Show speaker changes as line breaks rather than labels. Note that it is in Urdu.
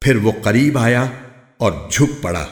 پھر وہ قریب آیا اور جھک پڑا۔